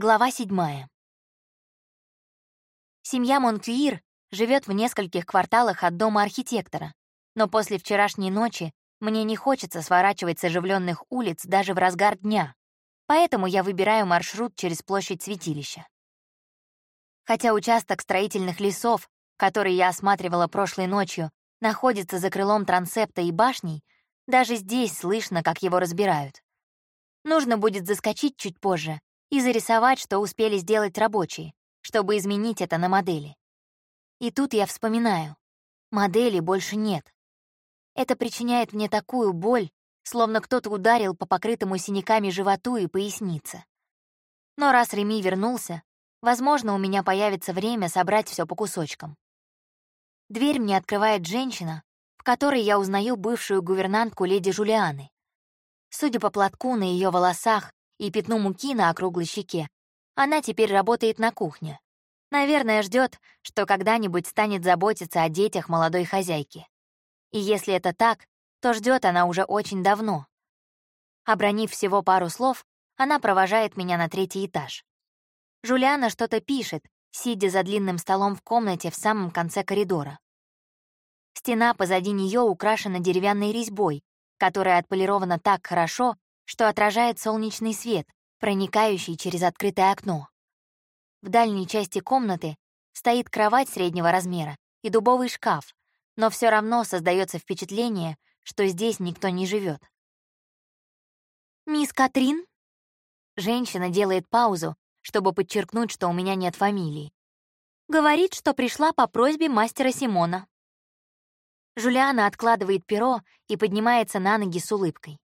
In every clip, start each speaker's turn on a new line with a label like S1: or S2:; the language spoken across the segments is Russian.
S1: Глава седьмая. Семья Монклир живет в нескольких кварталах от дома архитектора, но после вчерашней ночи мне не хочется сворачивать с оживленных улиц даже в разгар дня, поэтому я выбираю маршрут через площадь святилища. Хотя участок строительных лесов, который я осматривала прошлой ночью, находится за крылом трансепта и башней, даже здесь слышно, как его разбирают. Нужно будет заскочить чуть позже и зарисовать, что успели сделать рабочие, чтобы изменить это на модели. И тут я вспоминаю. Модели больше нет. Это причиняет мне такую боль, словно кто-то ударил по покрытому синяками животу и пояснице. Но раз Реми вернулся, возможно, у меня появится время собрать все по кусочкам. Дверь мне открывает женщина, в которой я узнаю бывшую гувернантку леди Жулианы. Судя по платку на ее волосах и пятну муки на округлой щеке, она теперь работает на кухне. Наверное, ждет, что когда-нибудь станет заботиться о детях молодой хозяйки. И если это так, то ждет она уже очень давно. Обронив всего пару слов, она провожает меня на третий этаж. Жулиана что-то пишет, сидя за длинным столом в комнате в самом конце коридора. Стена позади нее украшена деревянной резьбой, которая отполирована так хорошо, что отражает солнечный свет, проникающий через открытое окно. В дальней части комнаты стоит кровать среднего размера и дубовый шкаф, но все равно создается впечатление, что здесь никто не живет. «Мисс Катрин?» Женщина делает паузу, чтобы подчеркнуть, что у меня нет фамилии. Говорит, что пришла по просьбе мастера Симона. Жулиана откладывает перо и поднимается на ноги с улыбкой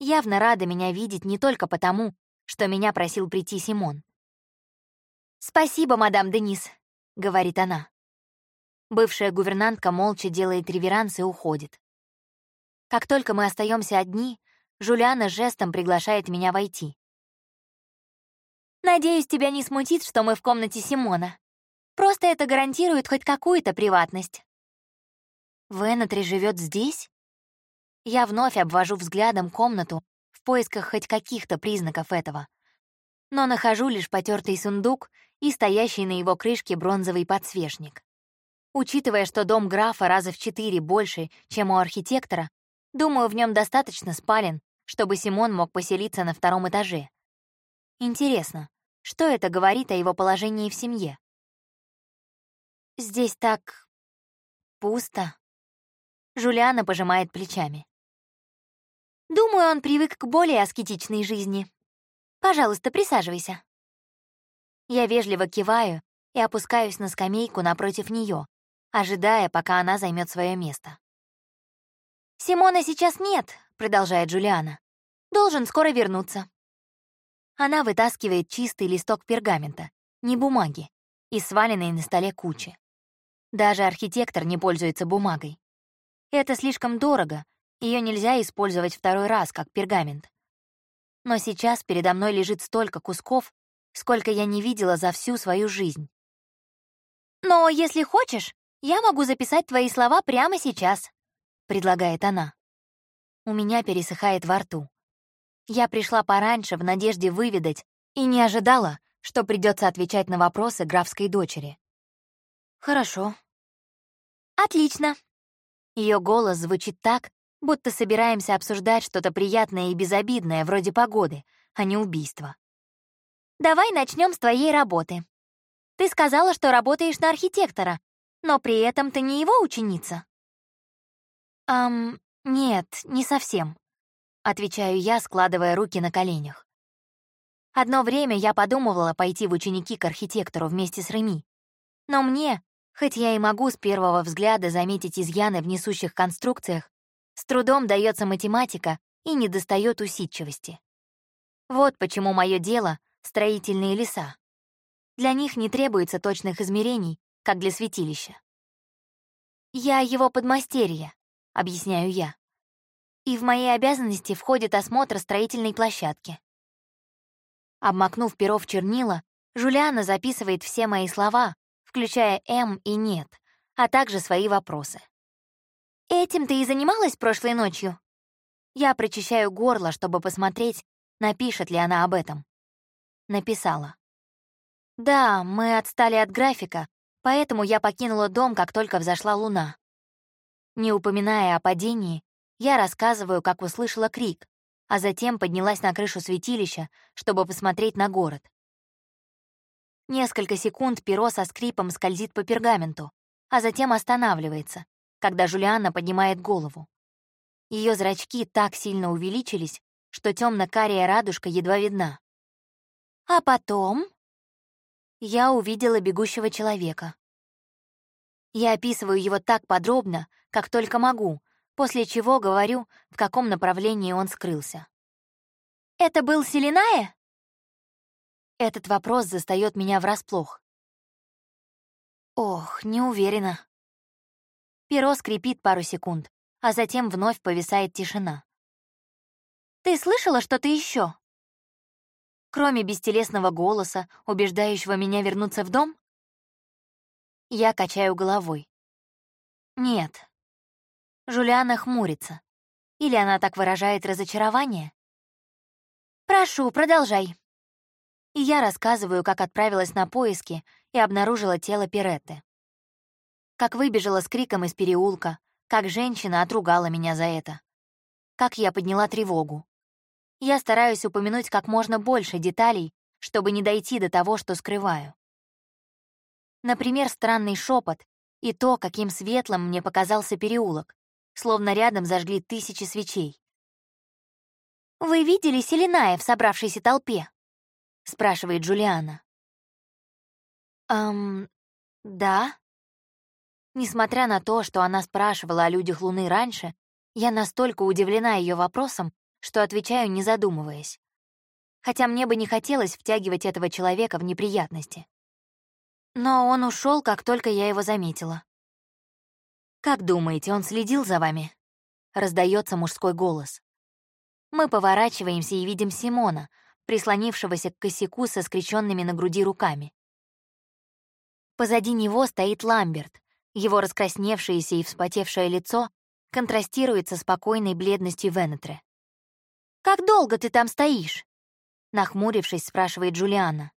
S1: явно рада меня видеть не только потому, что меня просил прийти Симон. «Спасибо, мадам Денис», — говорит она. Бывшая гувернантка молча делает реверанс и уходит. Как только мы остаемся одни, Жулиана жестом приглашает меня войти. «Надеюсь, тебя не смутит, что мы в комнате Симона. Просто это гарантирует хоть какую-то приватность». «Венатри живет здесь?» Я вновь обвожу взглядом комнату в поисках хоть каких-то признаков этого. Но нахожу лишь потертый сундук и стоящий на его крышке бронзовый подсвечник. Учитывая, что дом графа раза в четыре больше, чем у архитектора, думаю, в нем достаточно спален, чтобы Симон мог поселиться на втором этаже. Интересно, что это говорит о его положении в семье? Здесь так... пусто. Жулиана пожимает плечами. Думаю, он привык к более аскетичной жизни. Пожалуйста, присаживайся. Я вежливо киваю и опускаюсь на скамейку напротив нее, ожидая, пока она займет свое место. «Симона сейчас нет», — продолжает Джулиана. «Должен скоро вернуться». Она вытаскивает чистый листок пергамента, не бумаги, и сваленной на столе кучи. Даже архитектор не пользуется бумагой. Это слишком дорого, ее нельзя использовать второй раз, как пергамент. Но сейчас передо мной лежит столько кусков, сколько я не видела за всю свою жизнь. «Но если хочешь, я могу записать твои слова прямо сейчас», — предлагает она. У меня пересыхает во рту. Я пришла пораньше в надежде выведать и не ожидала, что придется отвечать на вопросы графской дочери. «Хорошо». «Отлично». Ее голос звучит так, будто собираемся обсуждать что-то приятное и безобидное, вроде погоды, а не убийства. «Давай начнем с твоей работы. Ты сказала, что работаешь на архитектора, но при этом ты не его ученица». «Ам, нет, не совсем», — отвечаю я, складывая руки на коленях. Одно время я подумывала пойти в ученики к архитектору вместе с Реми. Но мне, хоть я и могу с первого взгляда заметить изъяны в несущих конструкциях, с трудом дается математика и недостает усидчивости. Вот почему мое дело — строительные леса. Для них не требуется точных измерений, как для святилища. «Я его подмастерье», — объясняю я. «И в мои обязанности входит осмотр строительной площадки». Обмакнув перо в чернила, Жулиана записывает все мои слова, включая «М» и «нет», а также свои вопросы. «Этим ты и занималась прошлой ночью?» Я прочищаю горло, чтобы посмотреть, напишет ли она об этом. Написала. Да, мы отстали от графика, поэтому я покинула дом, как только взошла луна. Не упоминая о падении, я рассказываю, как услышала крик, а затем поднялась на крышу святилища, чтобы посмотреть на город. Несколько секунд перо со скрипом скользит по пергаменту, а затем останавливается, когда Жулианна поднимает голову. Ее зрачки так сильно увеличились, что темно-кария радужка едва видна. А потом я увидела бегущего человека. Я описываю его так подробно, как только могу, после чего говорю, в каком направлении он скрылся. «Это был Селиная?» Этот вопрос застаёт меня врасплох. Ох, не уверена. Перо скрипит пару секунд, а затем вновь повисает тишина. «Ты слышала что-то еще? Кроме бестелесного голоса, убеждающего меня вернуться в дом? Я качаю головой. Нет. Жулиана хмурится. Или она так выражает разочарование? «Прошу, продолжай». И я рассказываю, как отправилась на поиски и обнаружила тело Пиретты. Как выбежала с криком из переулка, как женщина отругала меня за это. Как я подняла тревогу. Я стараюсь упомянуть как можно больше деталей, чтобы не дойти до того, что скрываю. Например, странный шепот и то, каким светлым мне показался переулок, словно рядом зажгли тысячи свечей. «Вы видели Селиная в собравшейся толпе?» — спрашивает Джулиана. «Эм, да», Несмотря на то, что она спрашивала о людях Луны раньше, я настолько удивлена ее вопросом, что отвечаю, не задумываясь. Хотя мне бы не хотелось втягивать этого человека в неприятности. Но он ушел, как только я его заметила. «Как думаете, он следил за вами?» — раздается мужской голос. Мы поворачиваемся и видим Симона, прислонившегося к косяку со скрещенными на груди руками. Позади него стоит Ламберт, его раскрасневшееся и вспотевшее лицо контрастирует со спокойной бледностью Венетре. «Как долго ты там стоишь?» Нахмурившись, спрашивает Джулиана.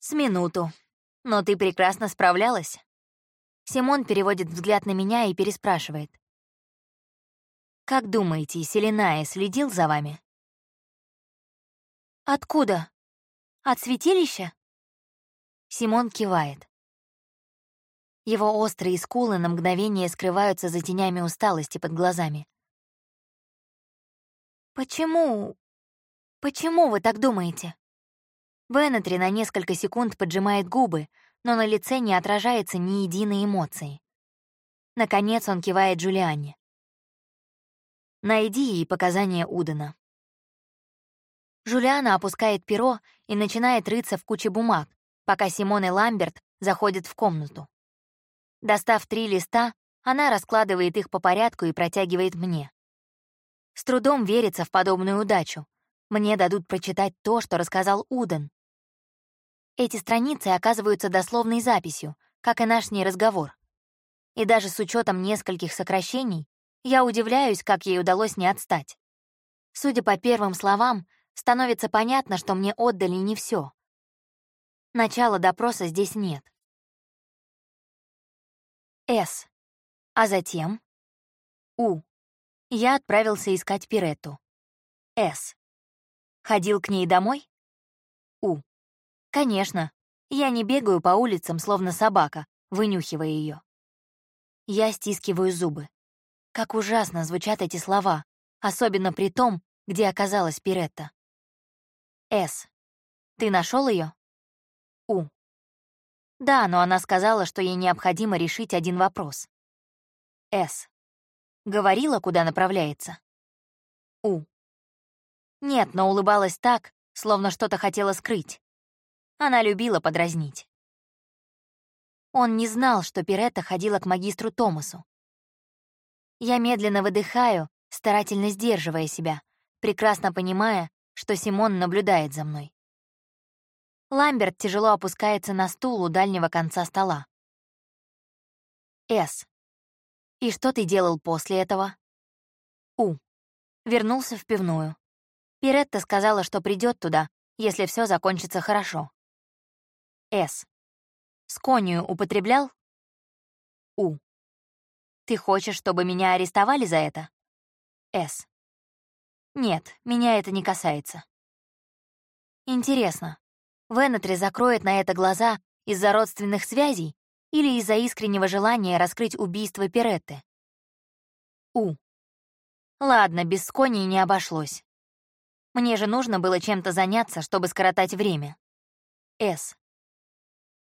S1: «С минуту. Но ты прекрасно справлялась». Симон переводит взгляд на меня и переспрашивает. «Как думаете, Селиная следил за вами?» «Откуда? От святилища?» Симон кивает. Его острые скулы на мгновение скрываются за тенями усталости под глазами. «Почему? Почему вы так думаете?» Беннетри на несколько секунд поджимает губы, но на лице не отражается ни единой эмоции. Наконец он кивает Джулианне. «Найди ей показания Удена». Жулиана опускает перо и начинает рыться в куче бумаг, пока Симон и Ламберт заходят в комнату. Достав три листа, она раскладывает их по порядку и протягивает мне. С трудом верится в подобную удачу. Мне дадут прочитать то, что рассказал Уден. Эти страницы оказываются дословной записью, как и наш ней разговор. И даже с учетом нескольких сокращений, я удивляюсь, как ей удалось не отстать. Судя по первым словам, становится понятно, что мне отдали не все. Начала допроса здесь нет. С. А затем У. Я отправился искать Пиретту. С. Ходил к ней домой? У. Конечно. Я не бегаю по улицам, словно собака, вынюхивая ее. Я стискиваю зубы. Как ужасно звучат эти слова, особенно при том, где оказалась Пиретта. С. Ты нашел ее? Да, но она сказала, что ей необходимо решить один вопрос. С. Говорила, куда направляется? У. Нет, но улыбалась так, словно что-то хотела скрыть. Она любила подразнить. Он не знал, что Пиретта ходила к магистру Томасу. Я медленно выдыхаю, старательно сдерживая себя, прекрасно понимая, что Симон наблюдает за мной. Ламберт тяжело опускается на стул у дальнего конца стола. С. И что ты делал после этого? У. Вернулся в пивную. Пиретта сказала, что придет туда, если все закончится хорошо. С. Сконию употреблял? У. Ты хочешь, чтобы меня арестовали за это? С. Нет, меня это не касается. Интересно, Венетри закроет на это глаза из-за родственных связей или из-за искреннего желания раскрыть убийство Перетты? У. Ладно, без Сконии не обошлось. Мне же нужно было чем-то заняться, чтобы скоротать время. С.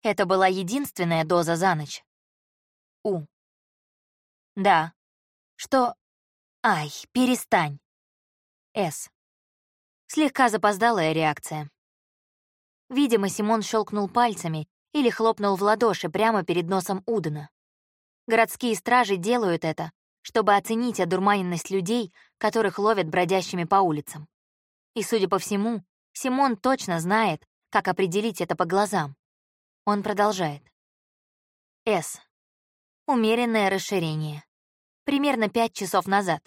S1: Это была единственная доза за ночь. У. Да. Что? Ай, перестань. С. Слегка запоздалая реакция. Видимо, Симон щелкнул пальцами или хлопнул в ладоши прямо перед носом Удена. Городские стражи делают это, чтобы оценить одурманенность людей, которых ловят бродящими по улицам. И, судя по всему, Симон точно знает, как определить это по глазам. Он продолжает. С. Умеренное расширение. Примерно пять часов назад.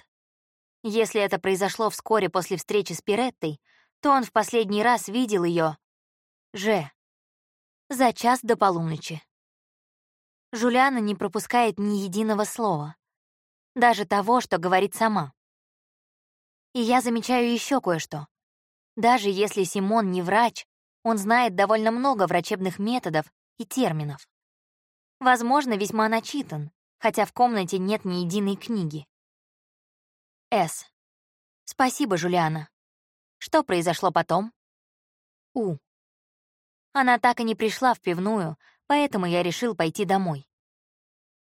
S1: Если это произошло вскоре после встречи с Пиреттой, то он в последний раз видел ее. Ж. За час до полуночи. Жулиана не пропускает ни единого слова. Даже того, что говорит сама. И я замечаю еще кое-что. Даже если Симон не врач, он знает довольно много врачебных методов и терминов. Возможно, весьма начитан, хотя в комнате нет ни единой книги. С. Спасибо, Жулиана. Что произошло потом? У. Она так и не пришла в пивную, поэтому я решил пойти домой.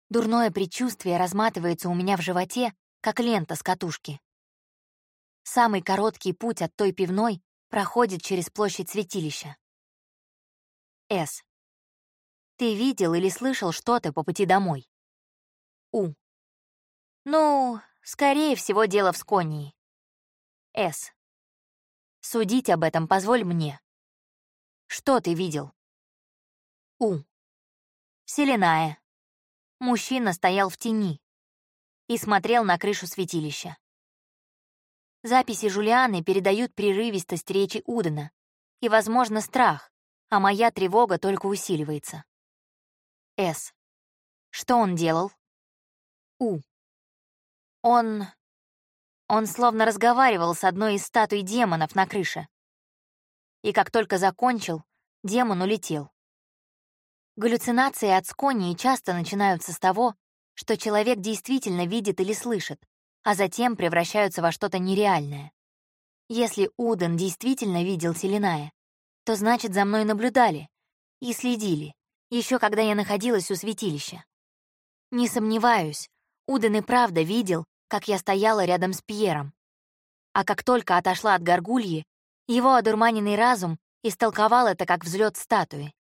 S1: Дурное предчувствие разматывается у меня в животе, как лента с катушки. Самый короткий путь от той пивной проходит через площадь святилища. С. Ты видел или слышал что-то по пути домой? У. Ну, скорее всего, дело в Сконии. С. Судить об этом позволь мне. Что ты видел? У. Селеная. Мужчина стоял в тени и смотрел на крышу святилища. Записи Жулианы передают прерывистость речи Удена и, возможно, страх, а моя тревога только усиливается. С. Что он делал? У. Он... Он словно разговаривал с одной из статуй демонов на крыше. И как только закончил, демон улетел. Галлюцинации от сконии часто начинаются с того, что человек действительно видит или слышит, а затем превращаются во что-то нереальное. Если Уден действительно видел Селиная, то значит, за мной наблюдали и следили, еще когда я находилась у святилища. Не сомневаюсь, Уден и правда видел, как я стояла рядом с Пьером. А как только отошла от горгульи, его одурманенный разум истолковал это как взлет статуи.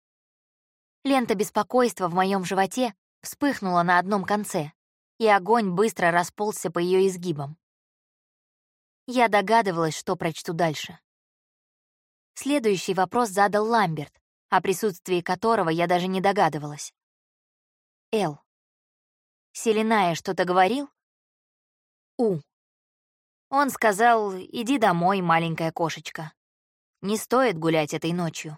S1: Лента беспокойства в моем животе вспыхнула на одном конце, и огонь быстро расползся по ее изгибам. Я догадывалась, что прочту дальше. Следующий вопрос задал Ламберт, о присутствии которого я даже не догадывалась. Эл. Селиная что-то говорил? У. Он сказал, иди домой, маленькая кошечка. Не стоит гулять этой ночью.